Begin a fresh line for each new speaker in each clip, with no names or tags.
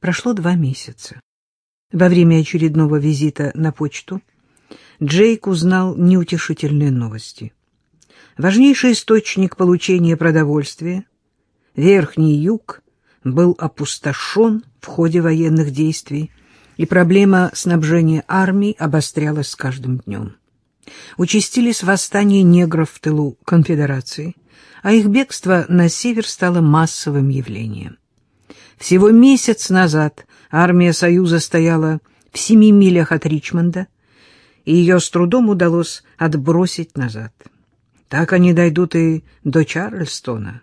Прошло два месяца. Во время очередного визита на почту Джейк узнал неутешительные новости. Важнейший источник получения продовольствия, Верхний Юг, был опустошен в ходе военных действий, и проблема снабжения армий обострялась с каждым днем. Участились восстания негров в тылу конфедерации, а их бегство на север стало массовым явлением. Всего месяц назад армия Союза стояла в семи милях от Ричмонда, и ее с трудом удалось отбросить назад. Так они дойдут и до Чарльстона.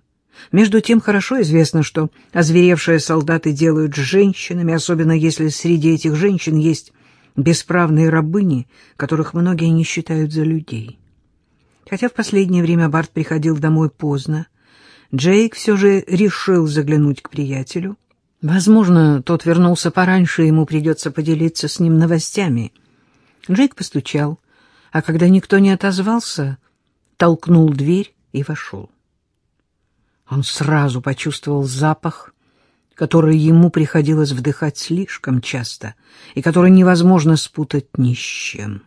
Между тем хорошо известно, что озверевшие солдаты делают с женщинами, особенно если среди этих женщин есть бесправные рабыни, которых многие не считают за людей. Хотя в последнее время Барт приходил домой поздно, Джейк все же решил заглянуть к приятелю. Возможно, тот вернулся пораньше, ему придется поделиться с ним новостями. Джейк постучал, а когда никто не отозвался, толкнул дверь и вошел. Он сразу почувствовал запах, который ему приходилось вдыхать слишком часто и который невозможно спутать ни с чем.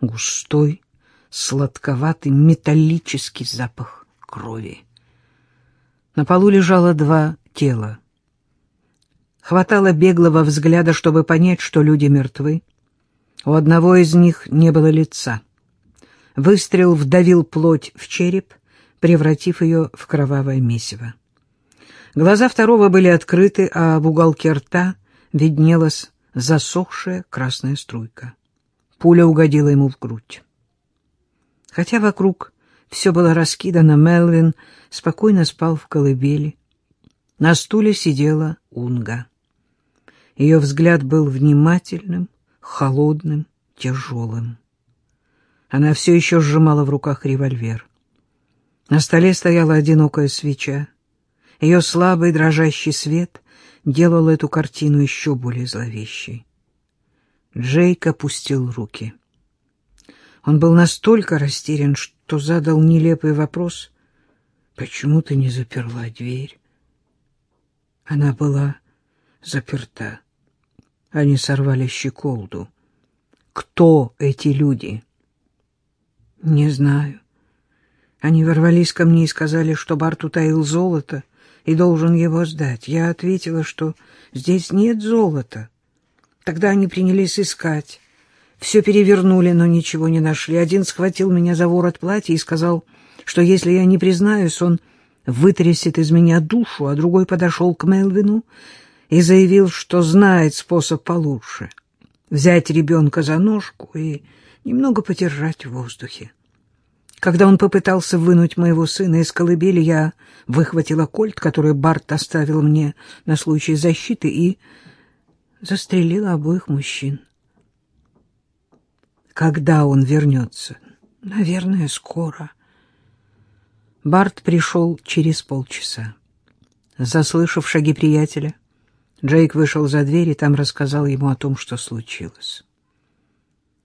Густой, сладковатый, металлический запах крови. На полу лежало два тела. Хватало беглого взгляда, чтобы понять, что люди мертвы. У одного из них не было лица. Выстрел вдавил плоть в череп, превратив ее в кровавое месиво. Глаза второго были открыты, а в уголке рта виднелась засохшая красная струйка. Пуля угодила ему в грудь. Хотя вокруг все было раскидано, Мелвин спокойно спал в колыбели. На стуле сидела Унга. Ее взгляд был внимательным, холодным, тяжелым. Она все еще сжимала в руках револьвер. На столе стояла одинокая свеча. Ее слабый дрожащий свет делал эту картину еще более зловещей. Джейк опустил руки. Он был настолько растерян, что задал нелепый вопрос. «Почему ты не заперла дверь?» Она была заперта. Они сорвали щеколду. Кто эти люди? Не знаю. Они ворвались ко мне и сказали, что Барт утаил золото и должен его сдать. Я ответила, что здесь нет золота. Тогда они принялись искать. Все перевернули, но ничего не нашли. Один схватил меня за ворот платья и сказал, что если я не признаюсь, он вытрясет из меня душу, а другой подошел к Мелвину и заявил, что знает способ получше — взять ребенка за ножку и немного подержать в воздухе. Когда он попытался вынуть моего сына из колыбели, я выхватила кольт, который Барт оставил мне на случай защиты, и застрелила обоих мужчин. Когда он вернется? Наверное, скоро. Барт пришел через полчаса. Заслышав шаги приятеля, Джейк вышел за дверь и там рассказал ему о том, что случилось.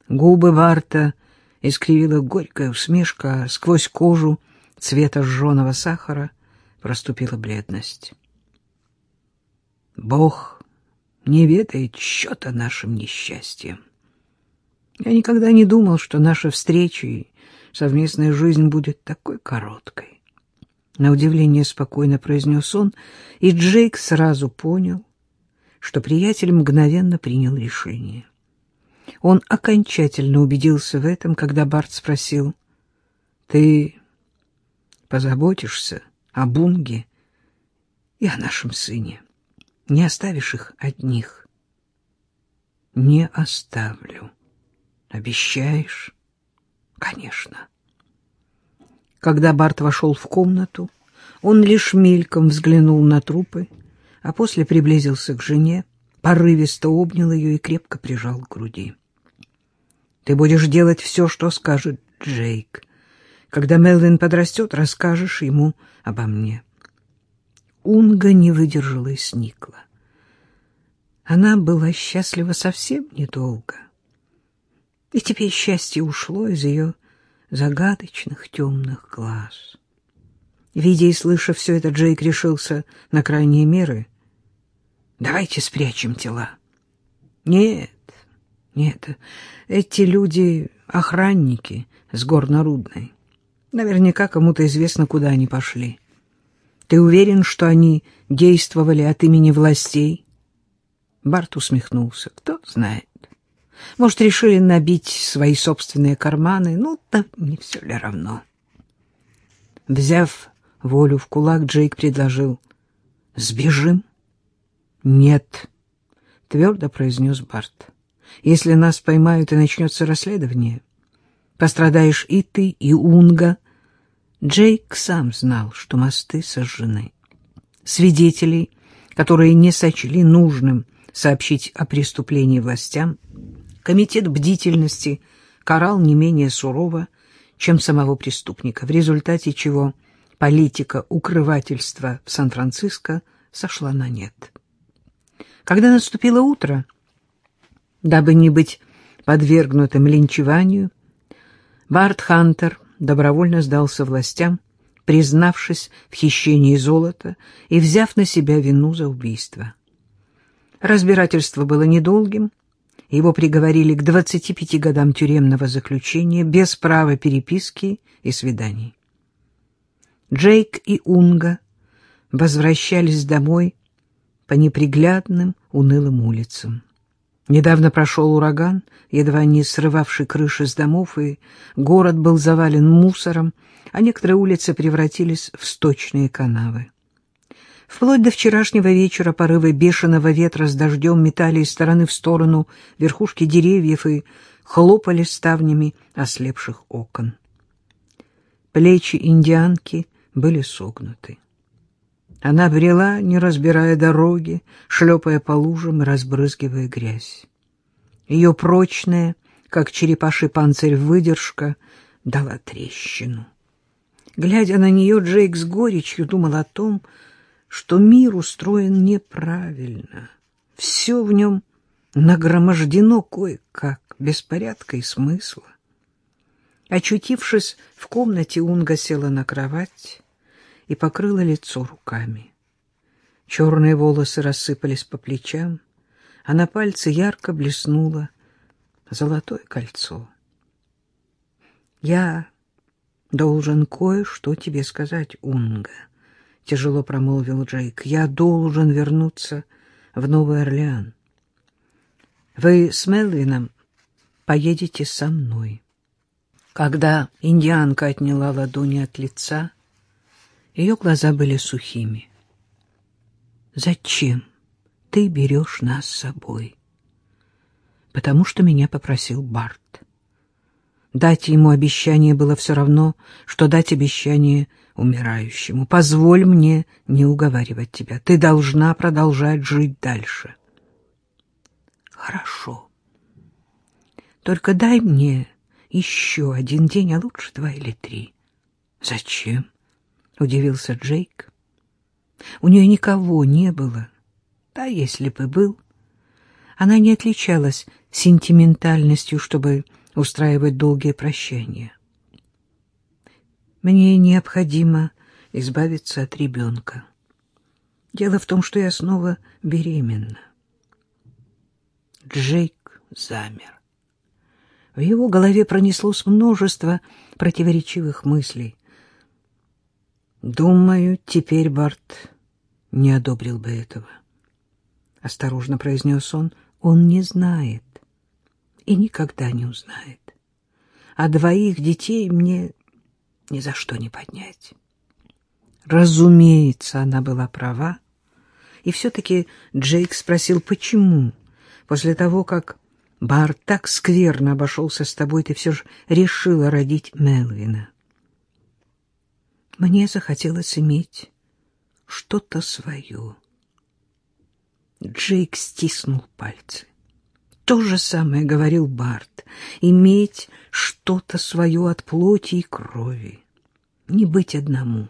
Губы Барта искривила горькая усмешка, а сквозь кожу цвета жженого сахара проступила бледность. Бог не ведает счета нашим несчастьем. Я никогда не думал, что наша встреча и совместная жизнь будет такой короткой. На удивление спокойно произнес он, и Джейк сразу понял, что приятель мгновенно принял решение. Он окончательно убедился в этом, когда Барт спросил, «Ты позаботишься о Бунге и о нашем сыне? Не оставишь их одних?» «Не оставлю. Обещаешь?» «Конечно». Когда Барт вошел в комнату, он лишь мельком взглянул на трупы, а после приблизился к жене, порывисто обнял ее и крепко прижал к груди. Ты будешь делать все, что скажет Джейк. Когда Мелвин подрастет, расскажешь ему обо мне. Унга не выдержала и сникла. Она была счастлива совсем недолго. И теперь счастье ушло из ее загадочных темных глаз. Видя и слыша все это, Джейк решился на крайние меры. Давайте спрячем тела. Нет, нет, эти люди — охранники с Горнорудной. Наверняка кому-то известно, куда они пошли. Ты уверен, что они действовали от имени властей? Барт усмехнулся. Кто знает. Может, решили набить свои собственные карманы. Ну, да не все ли равно. Взяв волю в кулак, Джейк предложил. «Сбежим?» «Нет», — твердо произнес Барт. «Если нас поймают и начнется расследование, пострадаешь и ты, и Унга». Джейк сам знал, что мосты сожжены. Свидетелей, которые не сочли нужным сообщить о преступлении властям, комитет бдительности карал не менее сурово, чем самого преступника, в результате чего политика укрывательства в Сан-Франциско сошла на нет. Когда наступило утро, дабы не быть подвергнутым линчеванию, Барт Хантер добровольно сдался властям, признавшись в хищении золота и взяв на себя вину за убийство. Разбирательство было недолгим, его приговорили к 25 годам тюремного заключения без права переписки и свиданий. Джейк и Унга возвращались домой по неприглядным, унылым улицам. Недавно прошел ураган, едва не срывавший крыши с домов, и город был завален мусором, а некоторые улицы превратились в сточные канавы. Вплоть до вчерашнего вечера порывы бешеного ветра с дождем метали из стороны в сторону верхушки деревьев и хлопали ставнями ослепших окон. Плечи индианки были согнуты. Она брела, не разбирая дороги, шлепая по лужам и разбрызгивая грязь. Ее прочная, как черепаший панцирь, выдержка дала трещину. Глядя на нее, Джейк с горечью думал о том, что мир устроен неправильно. Все в нем нагромождено кое-как, беспорядка и смысла. Очутившись в комнате, Унга села на кровать и покрыла лицо руками. Черные волосы рассыпались по плечам, а на пальце ярко блеснуло золотое кольцо. «Я должен кое-что тебе сказать, Унга», — тяжело промолвил Джейк. «Я должен вернуться в Новый Орлеан. Вы с Мелвином поедете со мной». Когда индианка отняла ладони от лица, ее глаза были сухими. «Зачем ты берешь нас с собой?» «Потому что меня попросил Барт. Дать ему обещание было все равно, что дать обещание умирающему. Позволь мне не уговаривать тебя. Ты должна продолжать жить дальше». «Хорошо. Только дай мне еще один день, а лучше два или три». «Зачем?» — удивился Джейк. У нее никого не было. Да если бы был. Она не отличалась сентиментальностью, чтобы устраивать долгие прощания. Мне необходимо избавиться от ребенка. Дело в том, что я снова беременна. Джейк замер. В его голове пронеслось множество противоречивых мыслей. Думаю, теперь Барт не одобрил бы этого. Осторожно произнес он. Он не знает и никогда не узнает. А двоих детей мне ни за что не поднять. Разумеется, она была права. И все-таки Джейк спросил, почему, после того, как Барт так скверно обошелся с тобой, ты все же решила родить Мелвина. Мне захотелось иметь что-то свое. Джейк стиснул пальцы. То же самое говорил Барт. Иметь что-то свое от плоти и крови. Не быть одному.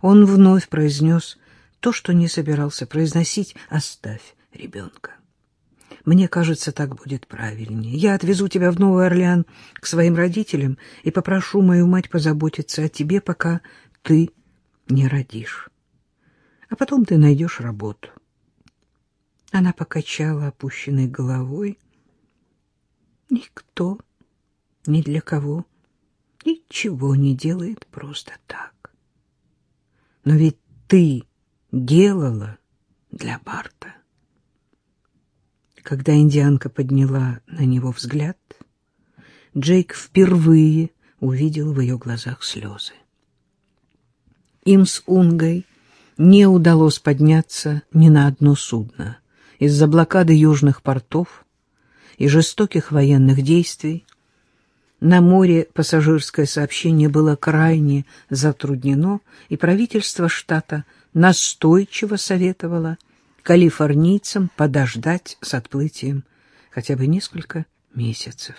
Он вновь произнес то, что не собирался произносить. Оставь ребенка. Мне кажется, так будет правильнее. Я отвезу тебя в Новый Орлеан к своим родителям и попрошу мою мать позаботиться о тебе, пока ты не родишь. А потом ты найдешь работу. Она покачала опущенной головой. Никто, ни для кого, ничего не делает просто так. Но ведь ты делала для Барта. Когда индианка подняла на него взгляд, Джейк впервые увидел в ее глазах слезы. Им с Унгой не удалось подняться ни на одно судно. Из-за блокады южных портов и жестоких военных действий на море пассажирское сообщение было крайне затруднено, и правительство штата настойчиво советовало калифорнийцам подождать с отплытием хотя бы несколько месяцев.